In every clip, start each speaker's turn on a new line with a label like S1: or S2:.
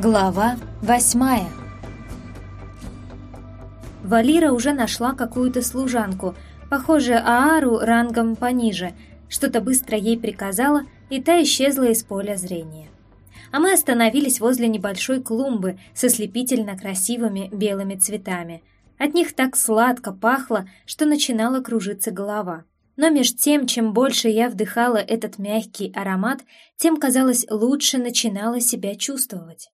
S1: Глава восьмая Валира уже нашла какую-то служанку, похоже, Аару рангом пониже, что-то быстро ей приказала, и та исчезла из поля зрения. А мы остановились возле небольшой клумбы со слепительно красивыми белыми цветами. От них так сладко пахло, что начинала кружиться голова. Но меж тем, чем больше я вдыхала этот мягкий аромат, тем, казалось, лучше начинала себя чувствовать.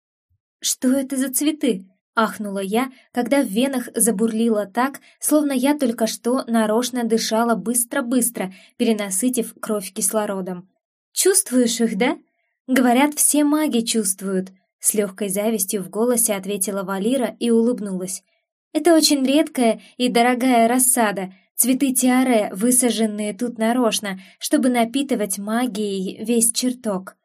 S1: «Что это за цветы?» — ахнула я, когда в венах забурлило так, словно я только что нарочно дышала быстро-быстро, перенасытив кровь кислородом. «Чувствуешь их, да?» «Говорят, все маги чувствуют», — с легкой завистью в голосе ответила Валира и улыбнулась. «Это очень редкая и дорогая рассада — Цветы тиаре, высаженные тут нарочно, чтобы напитывать магией весь чертог.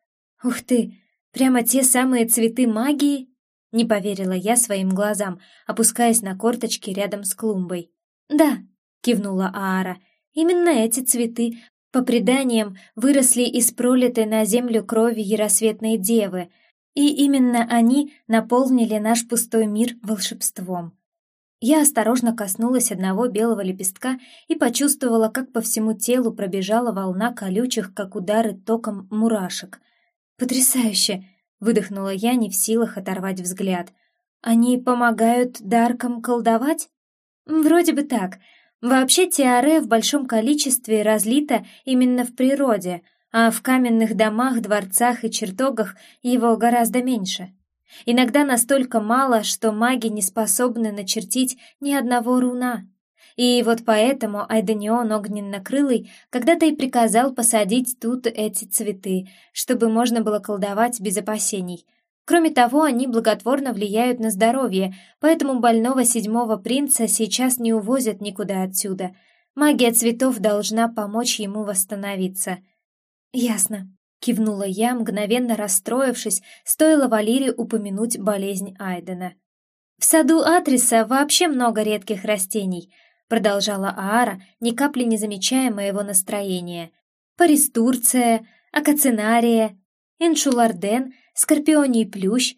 S1: Ух ты, прямо те самые цветы магии? Не поверила я своим глазам, опускаясь на корточки рядом с клумбой. Да, кивнула Аара, именно эти цветы, по преданиям, выросли из пролитой на землю крови Яросветной Девы, и именно они наполнили наш пустой мир волшебством. Я осторожно коснулась одного белого лепестка и почувствовала, как по всему телу пробежала волна колючих, как удары током мурашек. «Потрясающе!» — выдохнула я, не в силах оторвать взгляд. «Они помогают даркам колдовать?» «Вроде бы так. Вообще тиаре в большом количестве разлито именно в природе, а в каменных домах, дворцах и чертогах его гораздо меньше». Иногда настолько мало, что маги не способны начертить ни одного руна. И вот поэтому Айденион Огненнокрылый когда-то и приказал посадить тут эти цветы, чтобы можно было колдовать без опасений. Кроме того, они благотворно влияют на здоровье, поэтому больного седьмого принца сейчас не увозят никуда отсюда. Магия цветов должна помочь ему восстановиться. «Ясно», Кивнула я, мгновенно расстроившись, стоило Валере упомянуть болезнь Айдена. «В саду Атриса вообще много редких растений», продолжала Аара, ни капли не замечая моего настроения. «Паристурция, акацинария, иншуларден, скорпионий плющ»,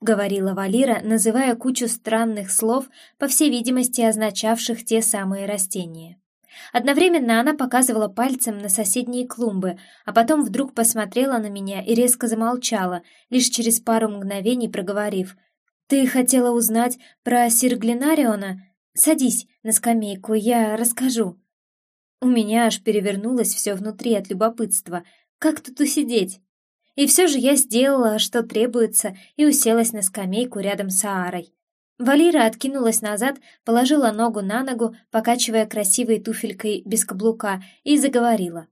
S1: говорила Валира, называя кучу странных слов, по всей видимости означавших те самые растения. Одновременно она показывала пальцем на соседние клумбы, а потом вдруг посмотрела на меня и резко замолчала, лишь через пару мгновений проговорив. «Ты хотела узнать про Сирглинариона? Садись на скамейку, я расскажу». У меня аж перевернулось все внутри от любопытства. Как тут усидеть? И все же я сделала, что требуется, и уселась на скамейку рядом с Аарой. Валира откинулась назад, положила ногу на ногу, покачивая красивой туфелькой без каблука, и заговорила.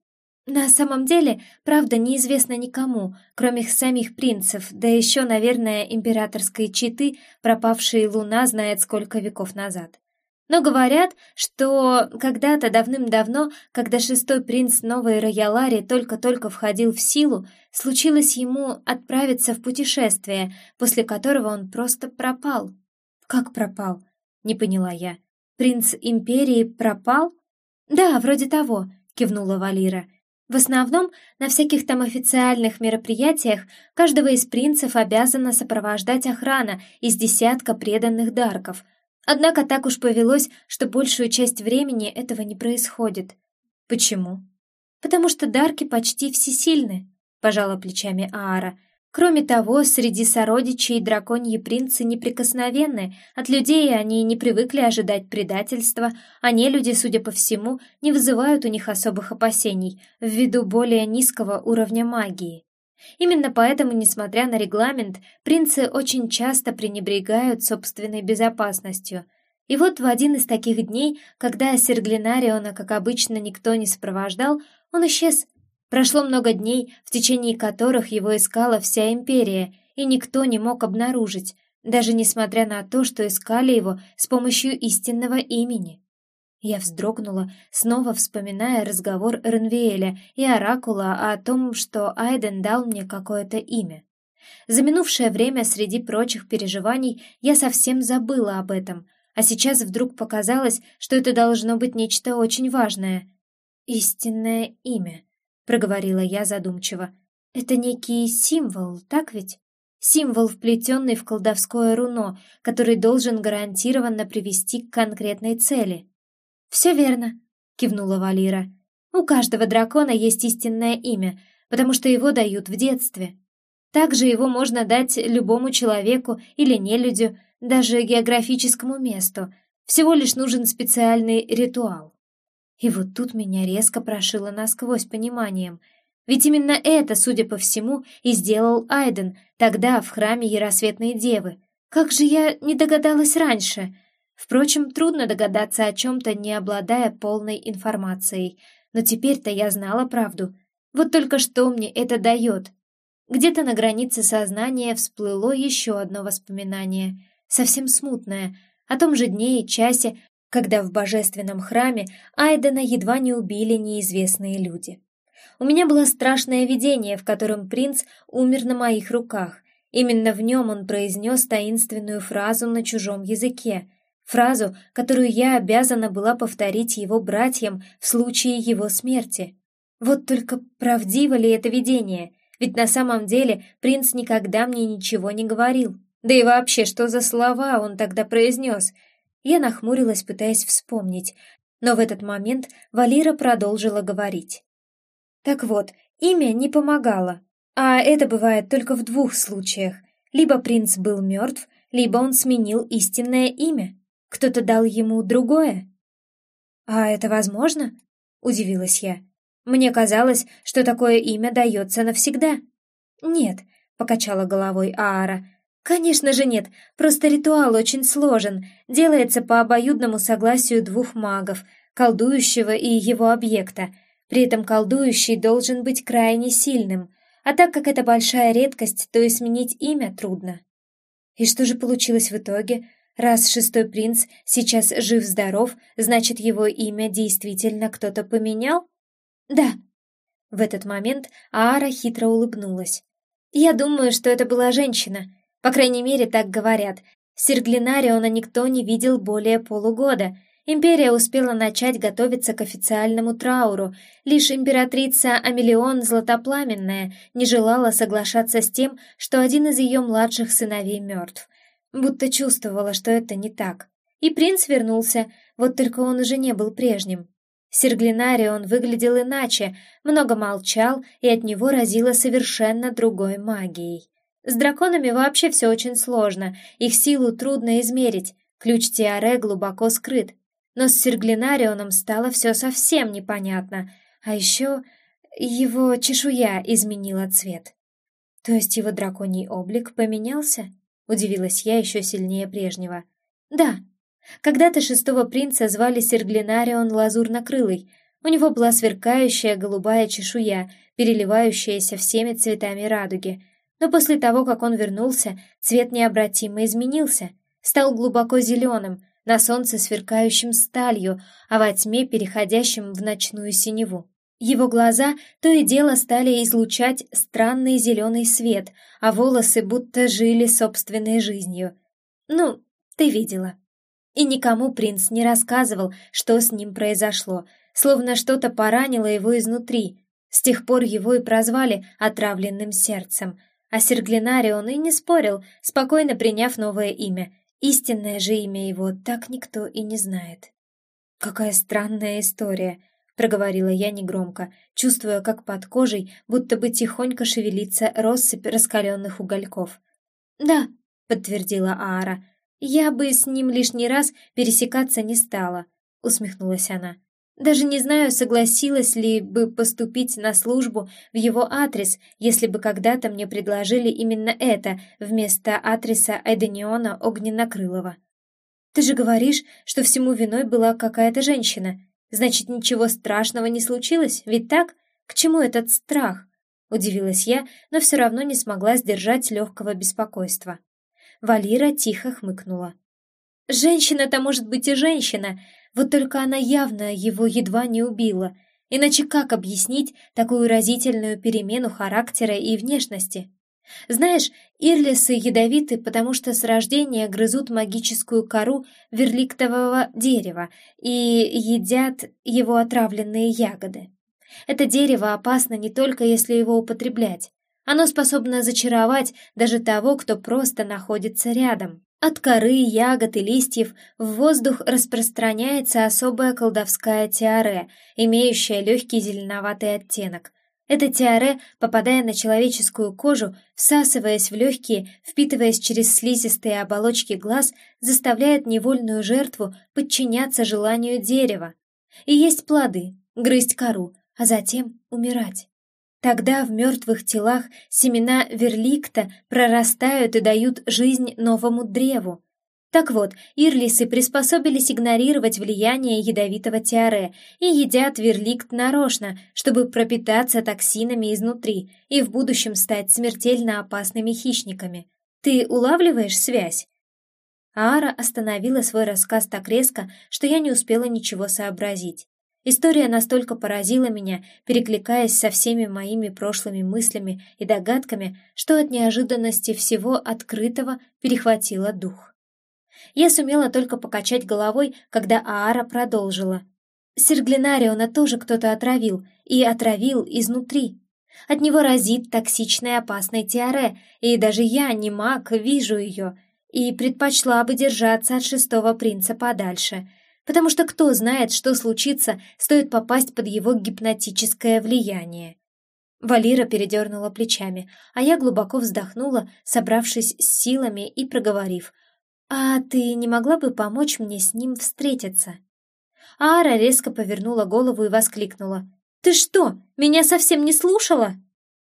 S1: «На самом деле, правда неизвестна никому, кроме самих принцев, да еще, наверное, императорской читы, пропавшей луна знает сколько веков назад. Но говорят, что когда-то давным-давно, когда шестой принц Новой Роялари только-только входил в силу, случилось ему отправиться в путешествие, после которого он просто пропал». «Как пропал?» — не поняла я. «Принц Империи пропал?» «Да, вроде того», — кивнула Валира. «В основном, на всяких там официальных мероприятиях каждого из принцев обязана сопровождать охрана из десятка преданных дарков. Однако так уж повелось, что большую часть времени этого не происходит. Почему?» «Потому что дарки почти всесильны», — пожала плечами Аара. Кроме того, среди сородичей драконьи принцы неприкосновенны, от людей они не привыкли ожидать предательства, а люди, судя по всему, не вызывают у них особых опасений ввиду более низкого уровня магии. Именно поэтому, несмотря на регламент, принцы очень часто пренебрегают собственной безопасностью. И вот в один из таких дней, когда Серглинариона, как обычно, никто не сопровождал, он исчез, Прошло много дней, в течение которых его искала вся империя, и никто не мог обнаружить, даже несмотря на то, что искали его с помощью истинного имени. Я вздрогнула, снова вспоминая разговор Ренвиэля и Оракула о том, что Айден дал мне какое-то имя. За минувшее время среди прочих переживаний я совсем забыла об этом, а сейчас вдруг показалось, что это должно быть нечто очень важное. Истинное имя проговорила я задумчиво. Это некий символ, так ведь? символ, вплетенный в колдовское руно, который должен гарантированно привести к конкретной цели. «Все верно», — кивнула Валира. «У каждого дракона есть истинное имя, потому что его дают в детстве. Также его можно дать любому человеку или нелюдю, даже географическому месту. Всего лишь нужен специальный ритуал. И вот тут меня резко прошило насквозь пониманием. Ведь именно это, судя по всему, и сделал Айден тогда в храме Яросветной Девы. Как же я не догадалась раньше? Впрочем, трудно догадаться о чем-то, не обладая полной информацией. Но теперь-то я знала правду. Вот только что мне это дает. Где-то на границе сознания всплыло еще одно воспоминание, совсем смутное, о том же дне и часе, когда в божественном храме Айдена едва не убили неизвестные люди. У меня было страшное видение, в котором принц умер на моих руках. Именно в нем он произнес таинственную фразу на чужом языке, фразу, которую я обязана была повторить его братьям в случае его смерти. Вот только правдиво ли это видение? Ведь на самом деле принц никогда мне ничего не говорил. Да и вообще, что за слова он тогда произнес? Я нахмурилась, пытаясь вспомнить, но в этот момент Валира продолжила говорить. Так вот, имя не помогало, а это бывает только в двух случаях. Либо принц был мертв, либо он сменил истинное имя. Кто-то дал ему другое. «А это возможно?» — удивилась я. «Мне казалось, что такое имя дается навсегда». «Нет», — покачала головой Аара, Конечно же нет, просто ритуал очень сложен, делается по обоюдному согласию двух магов, колдующего и его объекта. При этом колдующий должен быть крайне сильным, а так как это большая редкость, то и сменить имя трудно. И что же получилось в итоге? Раз шестой принц сейчас жив-здоров, значит, его имя действительно кто-то поменял? Да. В этот момент Аара хитро улыбнулась. Я думаю, что это была женщина — по крайней мере, так говорят. Серглинариона никто не видел более полугода. Империя успела начать готовиться к официальному трауру. Лишь императрица Амелион Златопламенная не желала соглашаться с тем, что один из ее младших сыновей мертв. Будто чувствовала, что это не так. И принц вернулся, вот только он уже не был прежним. Серглинарион выглядел иначе, много молчал, и от него разило совершенно другой магией. С драконами вообще все очень сложно, их силу трудно измерить, ключ Тиаре глубоко скрыт. Но с Серглинарионом стало все совсем непонятно, а еще его чешуя изменила цвет. То есть его драконий облик поменялся? Удивилась я еще сильнее прежнего. Да, когда-то шестого принца звали Серглинарион Лазурнокрылый, у него была сверкающая голубая чешуя, переливающаяся всеми цветами радуги — но после того, как он вернулся, цвет необратимо изменился, стал глубоко зеленым, на солнце сверкающим сталью, а во тьме переходящим в ночную синеву. Его глаза то и дело стали излучать странный зеленый свет, а волосы будто жили собственной жизнью. Ну, ты видела. И никому принц не рассказывал, что с ним произошло, словно что-то поранило его изнутри. С тех пор его и прозвали «отравленным сердцем», а Серглинарион и не спорил, спокойно приняв новое имя. Истинное же имя его так никто и не знает. «Какая странная история», — проговорила я негромко, чувствуя, как под кожей будто бы тихонько шевелится россыпь раскаленных угольков. «Да», — подтвердила Аара, — «я бы с ним лишний раз пересекаться не стала», — усмехнулась она. Даже не знаю, согласилась ли бы поступить на службу в его адрес, если бы когда-то мне предложили именно это вместо адреса Эдениона Огненнокрылова. Ты же говоришь, что всему виной была какая-то женщина. Значит, ничего страшного не случилось, ведь так? К чему этот страх? Удивилась я, но все равно не смогла сдержать легкого беспокойства. Валира тихо хмыкнула. «Женщина-то может быть и женщина, вот только она явно его едва не убила. Иначе как объяснить такую разительную перемену характера и внешности? Знаешь, ирлисы ядовиты, потому что с рождения грызут магическую кору верликтового дерева и едят его отравленные ягоды. Это дерево опасно не только если его употреблять. Оно способно зачаровать даже того, кто просто находится рядом. От коры, ягод и листьев в воздух распространяется особая колдовская тиаре, имеющая легкий зеленоватый оттенок. Эта тиаре, попадая на человеческую кожу, всасываясь в легкие, впитываясь через слизистые оболочки глаз, заставляет невольную жертву подчиняться желанию дерева. И есть плоды, грызть кору, а затем умирать. Тогда в мертвых телах семена верликта прорастают и дают жизнь новому древу. Так вот, ирлисы приспособились игнорировать влияние ядовитого тиаре и едят верликт нарочно, чтобы пропитаться токсинами изнутри и в будущем стать смертельно опасными хищниками. Ты улавливаешь связь? Аара остановила свой рассказ так резко, что я не успела ничего сообразить. История настолько поразила меня, перекликаясь со всеми моими прошлыми мыслями и догадками, что от неожиданности всего открытого перехватила дух. Я сумела только покачать головой, когда Аара продолжила. Серглинариона тоже кто-то отравил, и отравил изнутри. От него разит токсичной опасной тиаре, и даже я, не маг, вижу ее, и предпочла бы держаться от шестого принца подальше — потому что кто знает, что случится, стоит попасть под его гипнотическое влияние. Валира передернула плечами, а я глубоко вздохнула, собравшись с силами и проговорив. «А ты не могла бы помочь мне с ним встретиться?» Ара резко повернула голову и воскликнула. «Ты что, меня совсем не слушала?»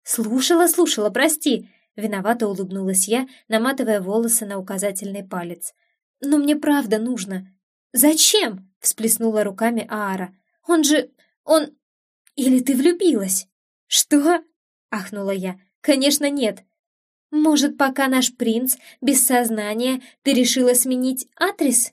S1: «Слушала, слушала, прости!» Виновато улыбнулась я, наматывая волосы на указательный палец. «Но мне правда нужно. «Зачем?» — всплеснула руками Аара. «Он же... он... Или ты влюбилась?» «Что?» — ахнула я. «Конечно, нет. Может, пока наш принц без сознания, ты решила сменить адрес?»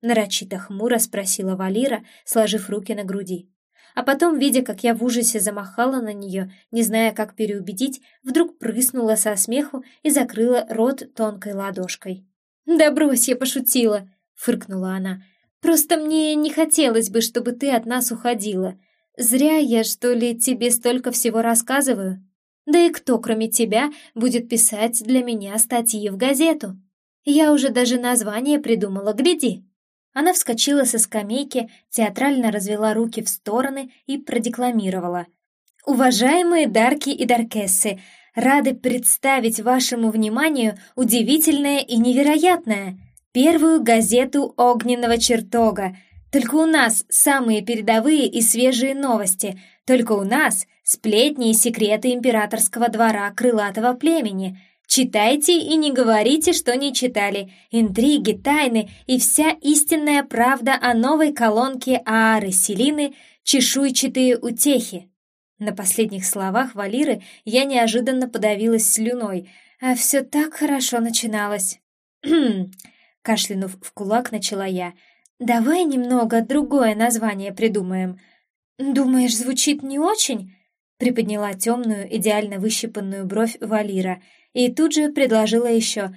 S1: Нарочито хмуро спросила Валира, сложив руки на груди. А потом, видя, как я в ужасе замахала на нее, не зная, как переубедить, вдруг прыснула со смеху и закрыла рот тонкой ладошкой. «Да брось, я пошутила!» — фыркнула она. Просто мне не хотелось бы, чтобы ты от нас уходила. Зря я, что ли, тебе столько всего рассказываю. Да и кто, кроме тебя, будет писать для меня статьи в газету? Я уже даже название придумала, гляди». Она вскочила со скамейки, театрально развела руки в стороны и продекламировала. «Уважаемые Дарки и Даркессы, рады представить вашему вниманию удивительное и невероятное — Первую газету огненного чертога. Только у нас самые передовые и свежие новости. Только у нас сплетни и секреты императорского двора крылатого племени. Читайте и не говорите, что не читали. Интриги, тайны и вся истинная правда о новой колонке Аары Селины «Чешуйчатые утехи». На последних словах Валиры я неожиданно подавилась слюной, а все так хорошо начиналось. Кашлянув в кулак, начала я. «Давай немного другое название придумаем». «Думаешь, звучит не очень?» Приподняла темную, идеально выщипанную бровь Валира и тут же предложила еще.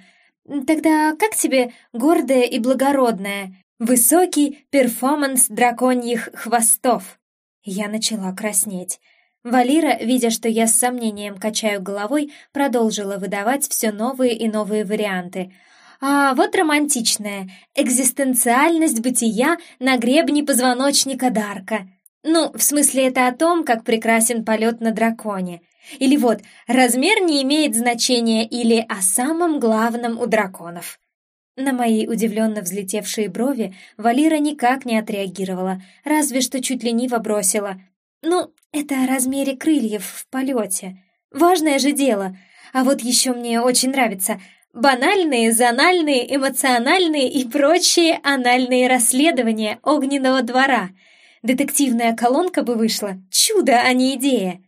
S1: «Тогда как тебе гордое и благородное? Высокий перформанс драконьих хвостов?» Я начала краснеть. Валира, видя, что я с сомнением качаю головой, продолжила выдавать все новые и новые варианты — а вот романтичная экзистенциальность бытия на гребне позвоночника Дарка. Ну, в смысле это о том, как прекрасен полет на драконе. Или вот, размер не имеет значения или о самом главном у драконов. На мои удивленно взлетевшие брови Валира никак не отреагировала, разве что чуть лениво бросила. «Ну, это о размере крыльев в полете. Важное же дело. А вот еще мне очень нравится — банальные, зональные, эмоциональные и прочие анальные расследования огненного двора. Детективная колонка бы вышла. Чудо, а не идея.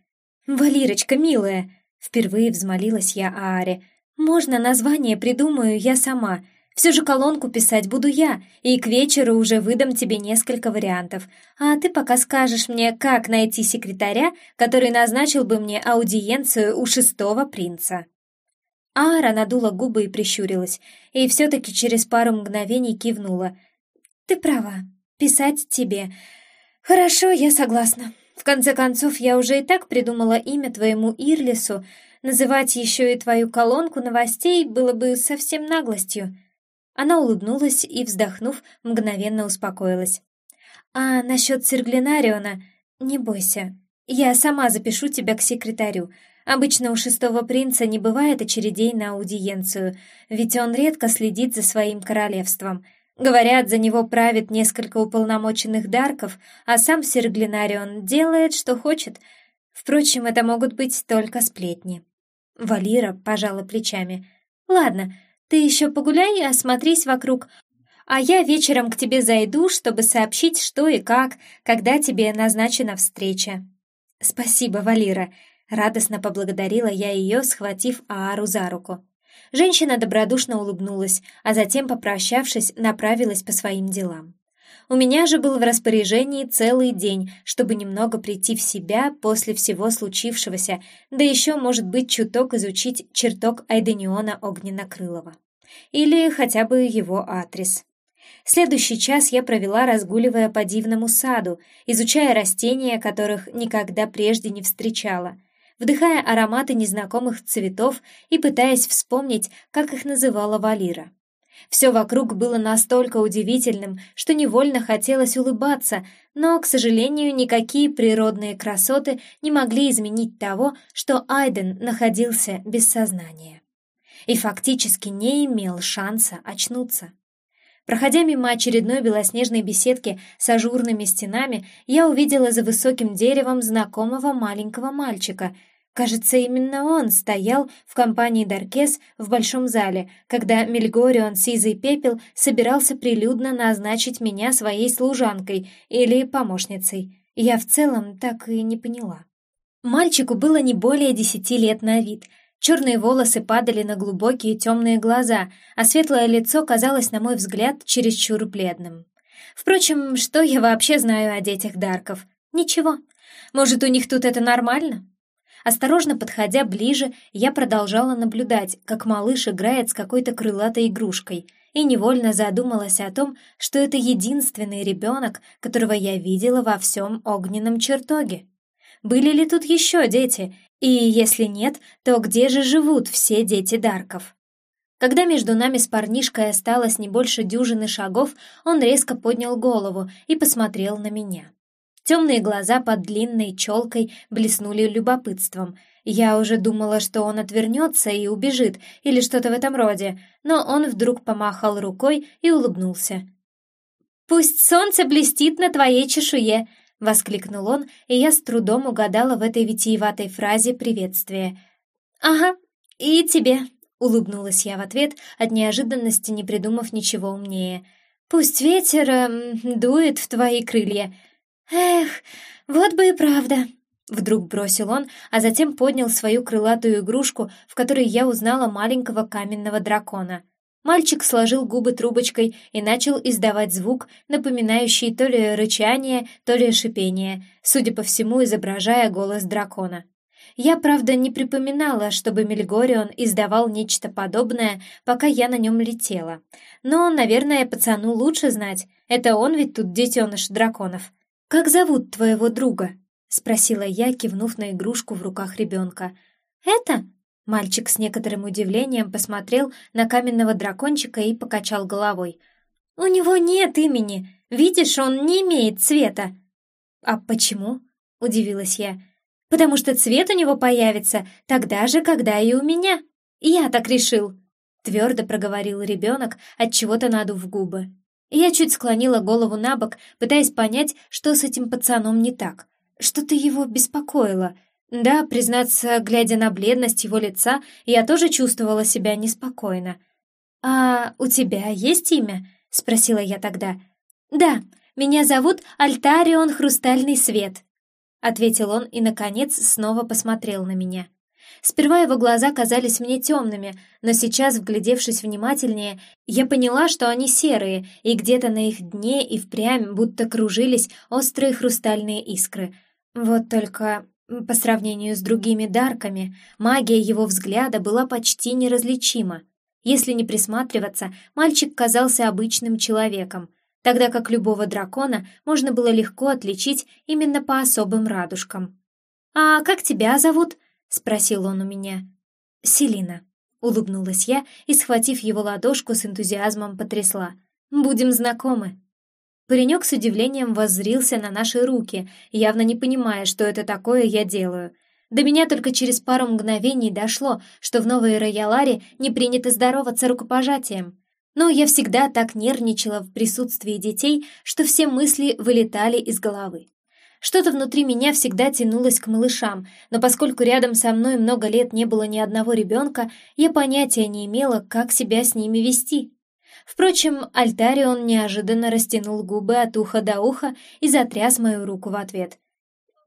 S1: «Валирочка, милая!» Впервые взмолилась я Ааре. «Можно название придумаю я сама. Все же колонку писать буду я, и к вечеру уже выдам тебе несколько вариантов. А ты пока скажешь мне, как найти секретаря, который назначил бы мне аудиенцию у шестого принца». Ара надула губы и прищурилась, и все-таки через пару мгновений кивнула. «Ты права, писать тебе. Хорошо, я согласна. В конце концов, я уже и так придумала имя твоему Ирлису, Называть еще и твою колонку новостей было бы совсем наглостью». Она улыбнулась и, вздохнув, мгновенно успокоилась. «А насчет Серглинариона, не бойся, я сама запишу тебя к секретарю. Обычно у шестого принца не бывает очередей на аудиенцию, ведь он редко следит за своим королевством. Говорят, за него правит несколько уполномоченных дарков, а сам Серглинарион делает, что хочет. Впрочем, это могут быть только сплетни. Валира пожала плечами. «Ладно, ты еще погуляй и осмотрись вокруг, а я вечером к тебе зайду, чтобы сообщить, что и как, когда тебе назначена встреча». «Спасибо, Валира», — радостно поблагодарила я ее, схватив Аару за руку. Женщина добродушно улыбнулась, а затем, попрощавшись, направилась по своим делам. У меня же был в распоряжении целый день, чтобы немного прийти в себя после всего случившегося, да еще, может быть, чуток изучить чертог Айдениона Огненнокрылова. Или хотя бы его адрес. Следующий час я провела, разгуливая по дивному саду, изучая растения, которых никогда прежде не встречала, вдыхая ароматы незнакомых цветов и пытаясь вспомнить, как их называла Валира. Все вокруг было настолько удивительным, что невольно хотелось улыбаться, но, к сожалению, никакие природные красоты не могли изменить того, что Айден находился без сознания. И фактически не имел шанса очнуться. Проходя мимо очередной белоснежной беседки с ажурными стенами, я увидела за высоким деревом знакомого маленького мальчика. Кажется, именно он стоял в компании Даркес в большом зале, когда Мельгорион Сизый Пепел собирался прилюдно назначить меня своей служанкой или помощницей. Я в целом так и не поняла. Мальчику было не более десяти лет на вид — Черные волосы падали на глубокие темные глаза, а светлое лицо казалось, на мой взгляд, чересчур бледным. Впрочем, что я вообще знаю о детях Дарков? Ничего. Может, у них тут это нормально? Осторожно подходя ближе, я продолжала наблюдать, как малыш играет с какой-то крылатой игрушкой, и невольно задумалась о том, что это единственный ребенок, которого я видела во всем огненном чертоге. Были ли тут еще дети, и если нет, то где же живут все дети Дарков? Когда между нами с парнишкой осталось не больше дюжины шагов, он резко поднял голову и посмотрел на меня. Темные глаза под длинной челкой блеснули любопытством. Я уже думала, что он отвернется и убежит, или что-то в этом роде, но он вдруг помахал рукой и улыбнулся. «Пусть солнце блестит на твоей чешуе!» — воскликнул он, и я с трудом угадала в этой витиеватой фразе приветствие. «Ага, и тебе», — улыбнулась я в ответ, от неожиданности не придумав ничего умнее. «Пусть ветер эм, дует в твои крылья». «Эх, вот бы и правда», — вдруг бросил он, а затем поднял свою крылатую игрушку, в которой я узнала маленького каменного дракона — Мальчик сложил губы трубочкой и начал издавать звук, напоминающий то ли рычание, то ли шипение, судя по всему, изображая голос дракона. Я, правда, не припоминала, чтобы Мельгорион издавал нечто подобное, пока я на нем летела. Но, наверное, пацану лучше знать. Это он ведь тут детеныш драконов. «Как зовут твоего друга?» — спросила я, кивнув на игрушку в руках ребенка. «Это?» Мальчик с некоторым удивлением посмотрел на каменного дракончика и покачал головой. «У него нет имени. Видишь, он не имеет цвета». «А почему?» — удивилась я. «Потому что цвет у него появится тогда же, когда и у меня. Я так решил», — твердо проговорил ребенок, отчего-то надув губы. Я чуть склонила голову на бок, пытаясь понять, что с этим пацаном не так. Что-то его беспокоило — да, признаться, глядя на бледность его лица, я тоже чувствовала себя неспокойно. «А у тебя есть имя?» — спросила я тогда. «Да, меня зовут Альтарион Хрустальный Свет», — ответил он и, наконец, снова посмотрел на меня. Сперва его глаза казались мне темными, но сейчас, вглядевшись внимательнее, я поняла, что они серые, и где-то на их дне и впрямь будто кружились острые хрустальные искры. Вот только по сравнению с другими дарками, магия его взгляда была почти неразличима. Если не присматриваться, мальчик казался обычным человеком, тогда как любого дракона можно было легко отличить именно по особым радужкам. «А как тебя зовут?» — спросил он у меня. Селина. Улыбнулась я и, схватив его ладошку, с энтузиазмом потрясла. «Будем знакомы». Паренек с удивлением воззрился на наши руки, явно не понимая, что это такое я делаю. До меня только через пару мгновений дошло, что в Новой Рояларе не принято здороваться рукопожатием. Но я всегда так нервничала в присутствии детей, что все мысли вылетали из головы. Что-то внутри меня всегда тянулось к малышам, но поскольку рядом со мной много лет не было ни одного ребенка, я понятия не имела, как себя с ними вести. Впрочем, Альтарион неожиданно растянул губы от уха до уха и затряс мою руку в ответ.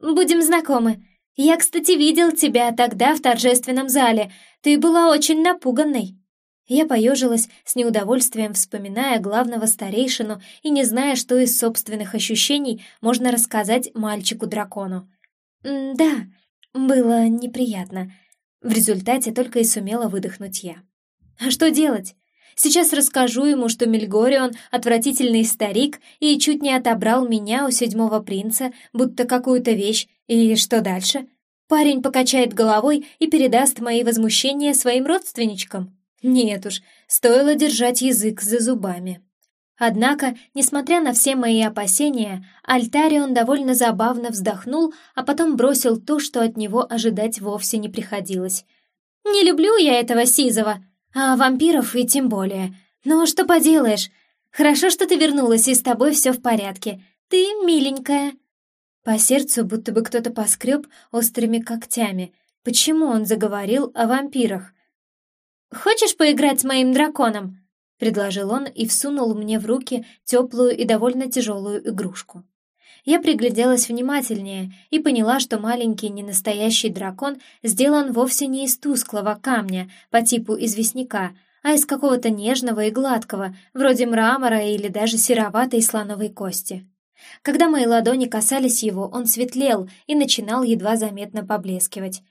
S1: «Будем знакомы. Я, кстати, видел тебя тогда в торжественном зале. Ты была очень напуганной». Я поежилась с неудовольствием, вспоминая главного старейшину и не зная, что из собственных ощущений можно рассказать мальчику-дракону. «Да, было неприятно». В результате только и сумела выдохнуть я. «А что делать? Сейчас расскажу ему, что Мельгорион — отвратительный старик и чуть не отобрал меня у седьмого принца, будто какую-то вещь, и что дальше?» Парень покачает головой и передаст мои возмущения своим родственничкам. Нет уж, стоило держать язык за зубами. Однако, несмотря на все мои опасения, Альтарион довольно забавно вздохнул, а потом бросил то, что от него ожидать вовсе не приходилось. «Не люблю я этого Сизова, а вампиров и тем более. Но что поделаешь, хорошо, что ты вернулась, и с тобой все в порядке. Ты миленькая». По сердцу будто бы кто-то поскреб острыми когтями. Почему он заговорил о вампирах? «Хочешь поиграть с моим драконом?» — предложил он и всунул мне в руки теплую и довольно тяжелую игрушку. Я пригляделась внимательнее и поняла, что маленький ненастоящий дракон сделан вовсе не из тусклого камня по типу известняка, а из какого-то нежного и гладкого, вроде мрамора или даже сероватой слоновой кости. Когда мои ладони касались его, он светлел и начинал едва заметно поблескивать.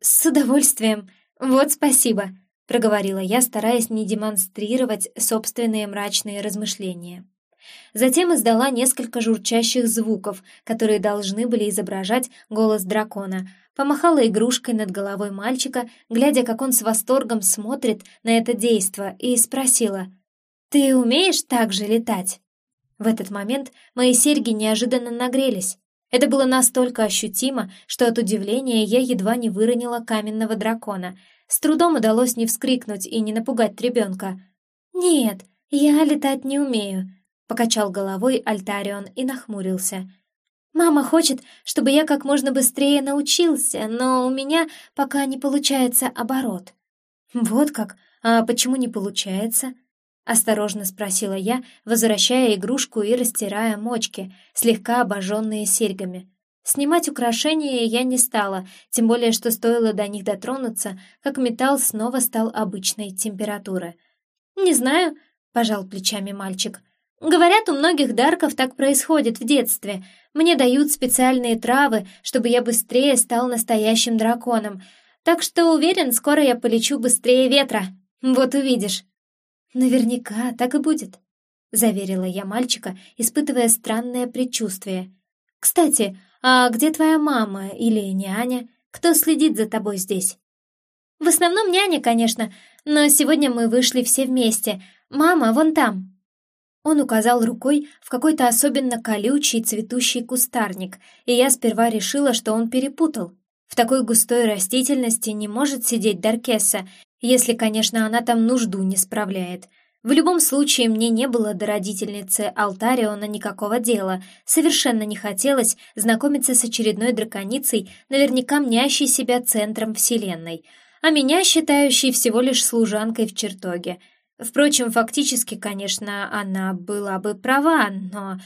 S1: «С удовольствием! Вот спасибо!» — проговорила я, стараясь не демонстрировать собственные мрачные размышления. Затем издала несколько журчащих звуков, которые должны были изображать голос дракона, помахала игрушкой над головой мальчика, глядя, как он с восторгом смотрит на это действо, и спросила, «Ты умеешь так же летать?» В этот момент мои серьги неожиданно нагрелись. Это было настолько ощутимо, что от удивления я едва не выронила каменного дракона — с трудом удалось не вскрикнуть и не напугать ребенка. «Нет, я летать не умею», — покачал головой Альтарион и нахмурился. «Мама хочет, чтобы я как можно быстрее научился, но у меня пока не получается оборот». «Вот как? А почему не получается?» — осторожно спросила я, возвращая игрушку и растирая мочки, слегка обожженные серьгами. Снимать украшения я не стала, тем более, что стоило до них дотронуться, как металл снова стал обычной температуры. «Не знаю», — пожал плечами мальчик. «Говорят, у многих дарков так происходит в детстве. Мне дают специальные травы, чтобы я быстрее стал настоящим драконом. Так что уверен, скоро я полечу быстрее ветра. Вот увидишь». «Наверняка так и будет», — заверила я мальчика, испытывая странное предчувствие. «Кстати, «А где твоя мама или няня? Кто следит за тобой здесь?» «В основном няня, конечно, но сегодня мы вышли все вместе. Мама вон там». Он указал рукой в какой-то особенно колючий цветущий кустарник, и я сперва решила, что он перепутал. В такой густой растительности не может сидеть Даркесса, если, конечно, она там нужду не справляет — в любом случае, мне не было до родительницы Алтариона никакого дела. Совершенно не хотелось знакомиться с очередной драконицей, наверняка мнящей себя центром Вселенной, а меня считающей всего лишь служанкой в чертоге. Впрочем, фактически, конечно, она была бы права, но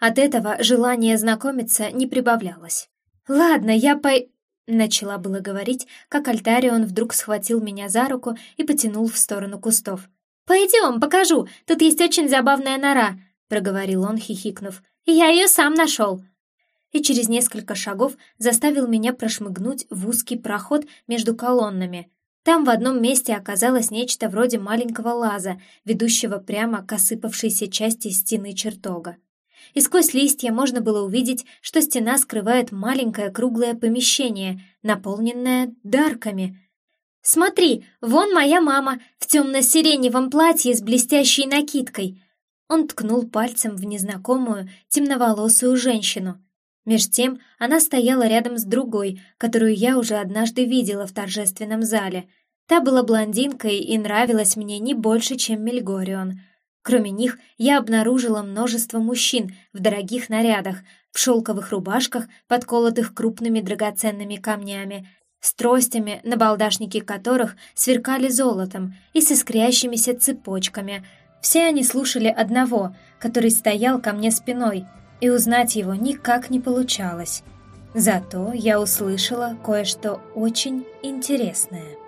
S1: от этого желание знакомиться не прибавлялось. «Ладно, я по...» Начала было говорить, как Альтарион вдруг схватил меня за руку и потянул в сторону кустов. «Пойдем, покажу, тут есть очень забавная нора», — проговорил он, хихикнув. «Я ее сам нашел». И через несколько шагов заставил меня прошмыгнуть в узкий проход между колоннами. Там в одном месте оказалось нечто вроде маленького лаза, ведущего прямо к осыпавшейся части стены чертога. И сквозь листья можно было увидеть, что стена скрывает маленькое круглое помещение, наполненное дарками — «Смотри, вон моя мама в темно-сиреневом платье с блестящей накидкой!» Он ткнул пальцем в незнакомую, темноволосую женщину. Меж тем она стояла рядом с другой, которую я уже однажды видела в торжественном зале. Та была блондинкой и нравилась мне не больше, чем Мельгорион. Кроме них, я обнаружила множество мужчин в дорогих нарядах, в шелковых рубашках, подколотых крупными драгоценными камнями, с тростями, набалдашники которых сверкали золотом и с искрящимися цепочками. Все они слушали одного, который стоял ко мне спиной, и узнать его никак не получалось. Зато я услышала кое-что очень интересное.